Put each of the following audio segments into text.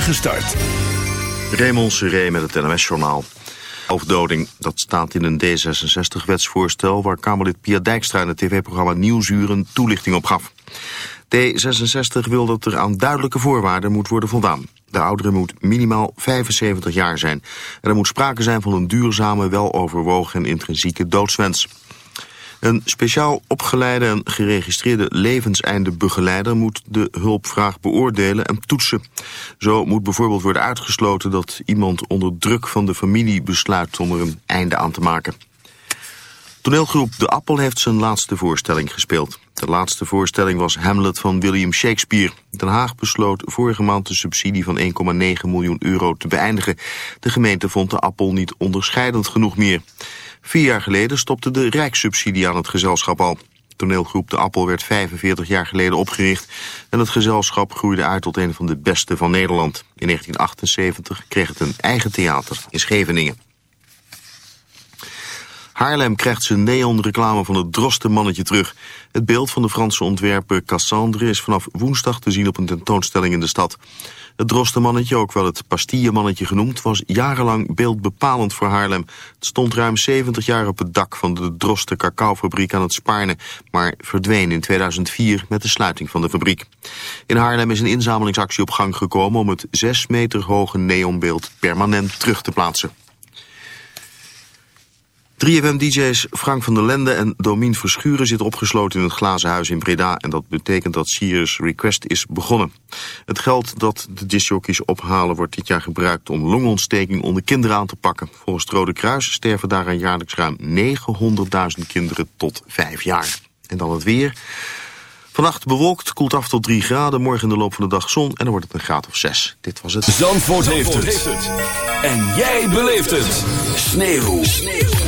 spoedige start. Raymond Seré met het NOS-journaal. Overdoding, dat staat in een D66-wetsvoorstel... waar Kamerlid Pia Dijkstra in het tv-programma Nieuwsuur toelichting op gaf. D66 wil dat er aan duidelijke voorwaarden moet worden voldaan. De oudere moet minimaal 75 jaar zijn. En er moet sprake zijn van een duurzame, weloverwogen en intrinsieke doodswens. Een speciaal opgeleide en geregistreerde levenseindebegeleider moet de hulpvraag beoordelen en toetsen. Zo moet bijvoorbeeld worden uitgesloten dat iemand onder druk van de familie besluit om er een einde aan te maken. Toneelgroep De Appel heeft zijn laatste voorstelling gespeeld. De laatste voorstelling was Hamlet van William Shakespeare. Den Haag besloot vorige maand de subsidie van 1,9 miljoen euro te beëindigen. De gemeente vond De Appel niet onderscheidend genoeg meer. Vier jaar geleden stopte de rijkssubsidie aan het gezelschap al. Toneelgroep De Appel werd 45 jaar geleden opgericht... en het gezelschap groeide uit tot een van de beste van Nederland. In 1978 kreeg het een eigen theater in Scheveningen. Haarlem krijgt zijn neonreclame van het drostenmannetje terug. Het beeld van de Franse ontwerper Cassandre is vanaf woensdag te zien op een tentoonstelling in de stad. Het drostenmannetje, ook wel het pastillemannetje genoemd, was jarenlang beeldbepalend voor Haarlem. Het stond ruim 70 jaar op het dak van de Drosten cacaofabriek aan het Spaarne, maar verdween in 2004 met de sluiting van de fabriek. In Haarlem is een inzamelingsactie op gang gekomen om het 6 meter hoge neonbeeld permanent terug te plaatsen. 3FM-dj's Frank van der Lende en Domien Verschuren zitten opgesloten in het glazen huis in Breda. En dat betekent dat Sirius Request is begonnen. Het geld dat de discjockeys ophalen wordt dit jaar gebruikt om longontsteking onder kinderen aan te pakken. Volgens het Rode Kruis sterven daaraan jaarlijks ruim 900.000 kinderen tot 5 jaar. En dan het weer. Vannacht bewolkt, koelt af tot 3 graden. Morgen in de loop van de dag zon en dan wordt het een graad of 6. Dit was het. Zandvoort, Zandvoort heeft, het. En jij beleeft het. Sneeuw. Sneeuw.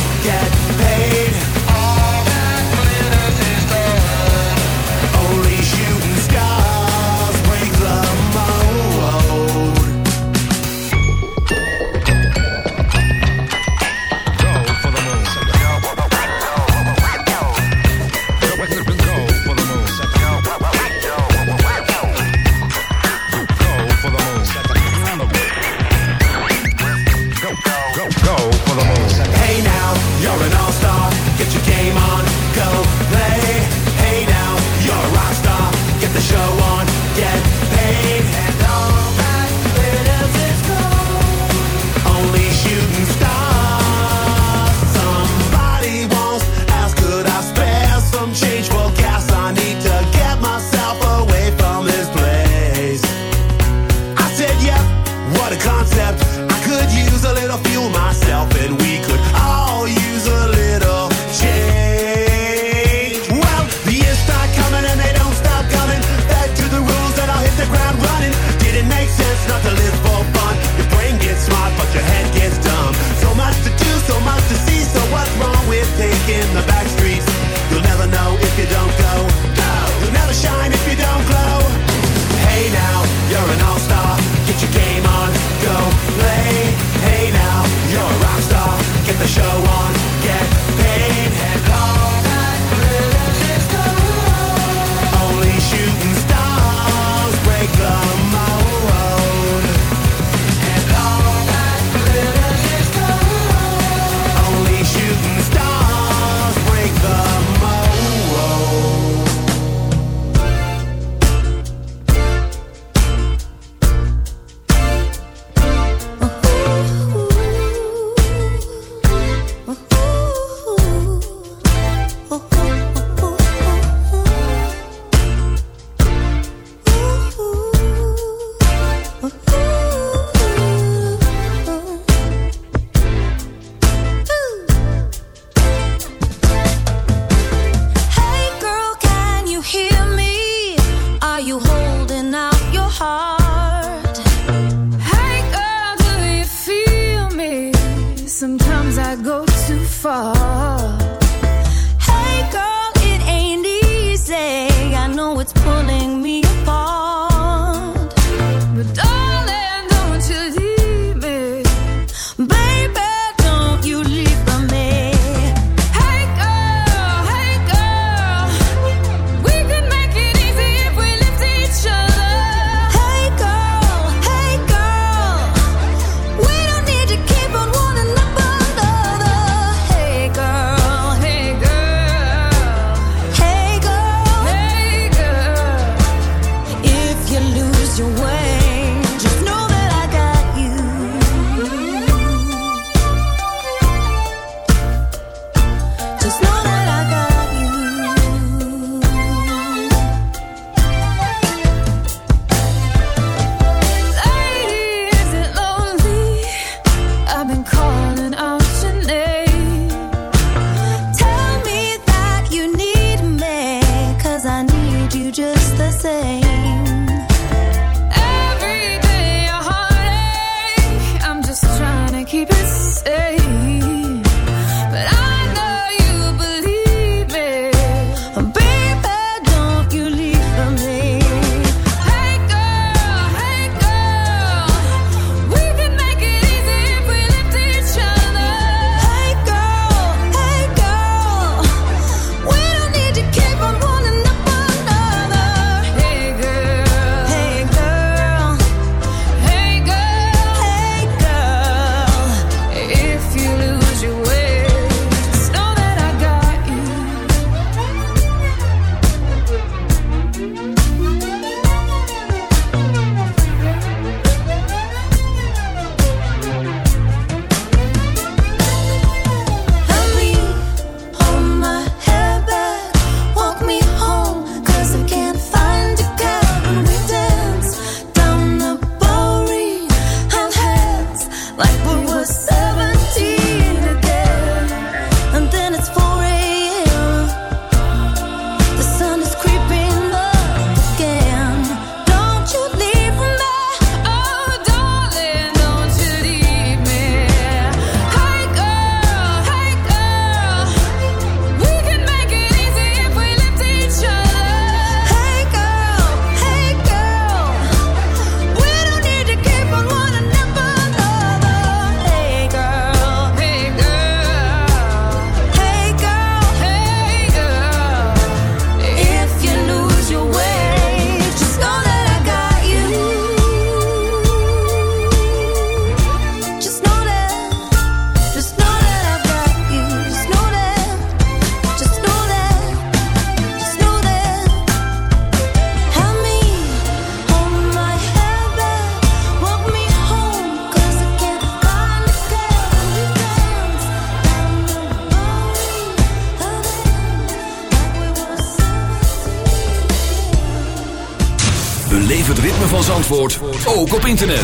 internet.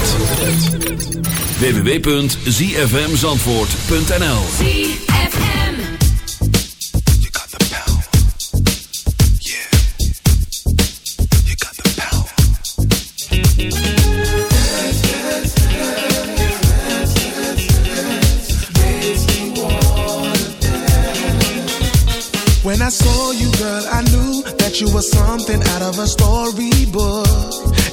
www.zfmzandvoort.nl When I saw you, girl, I knew that you were something out of a storybook.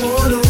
solo.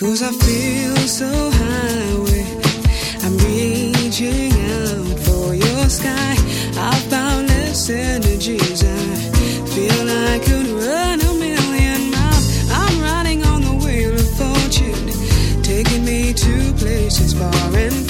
Cause I feel so high I'm reaching out for your sky. I've boundless energies. I feel I could run a million miles. I'm riding on the wheel of fortune, taking me to places far and far.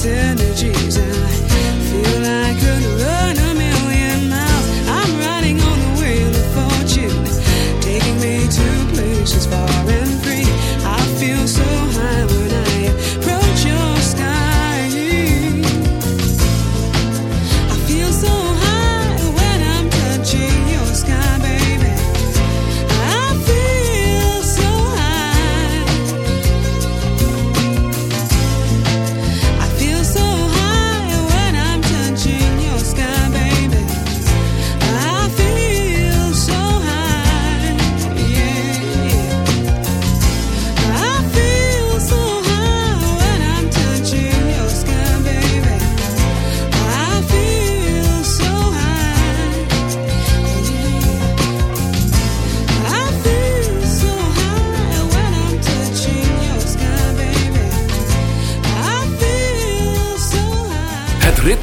synergies I feel like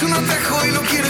es un atajo y lo quiere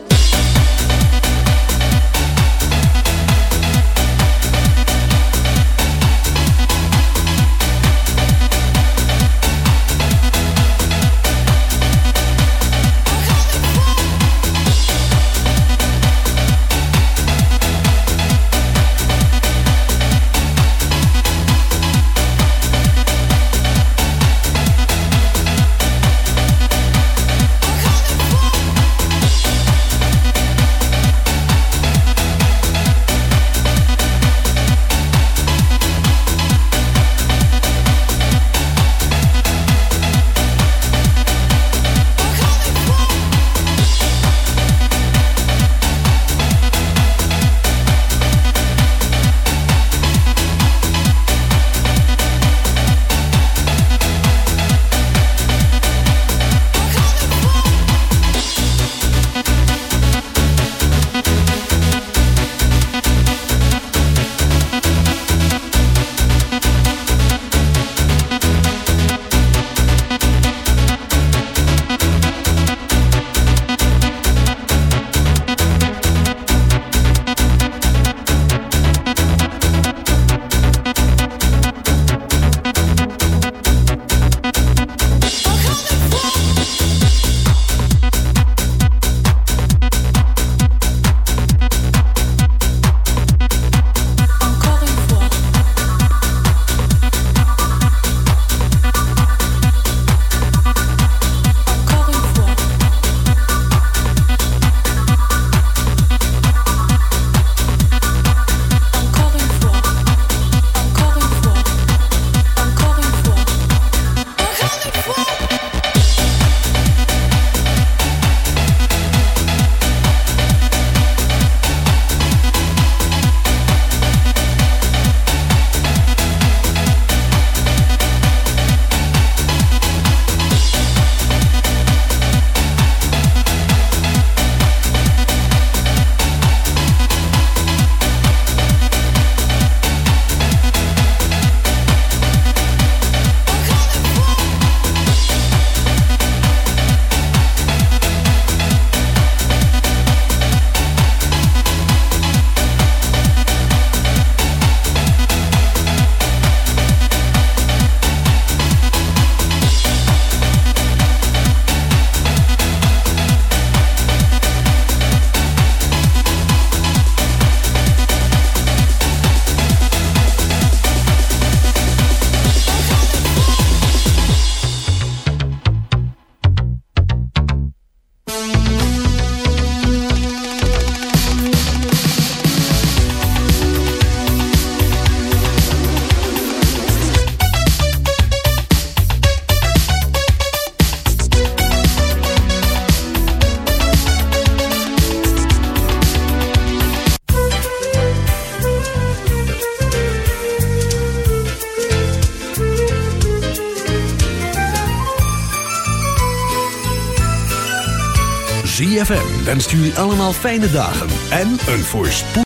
3FM wenst jullie allemaal fijne dagen en een voorspoed.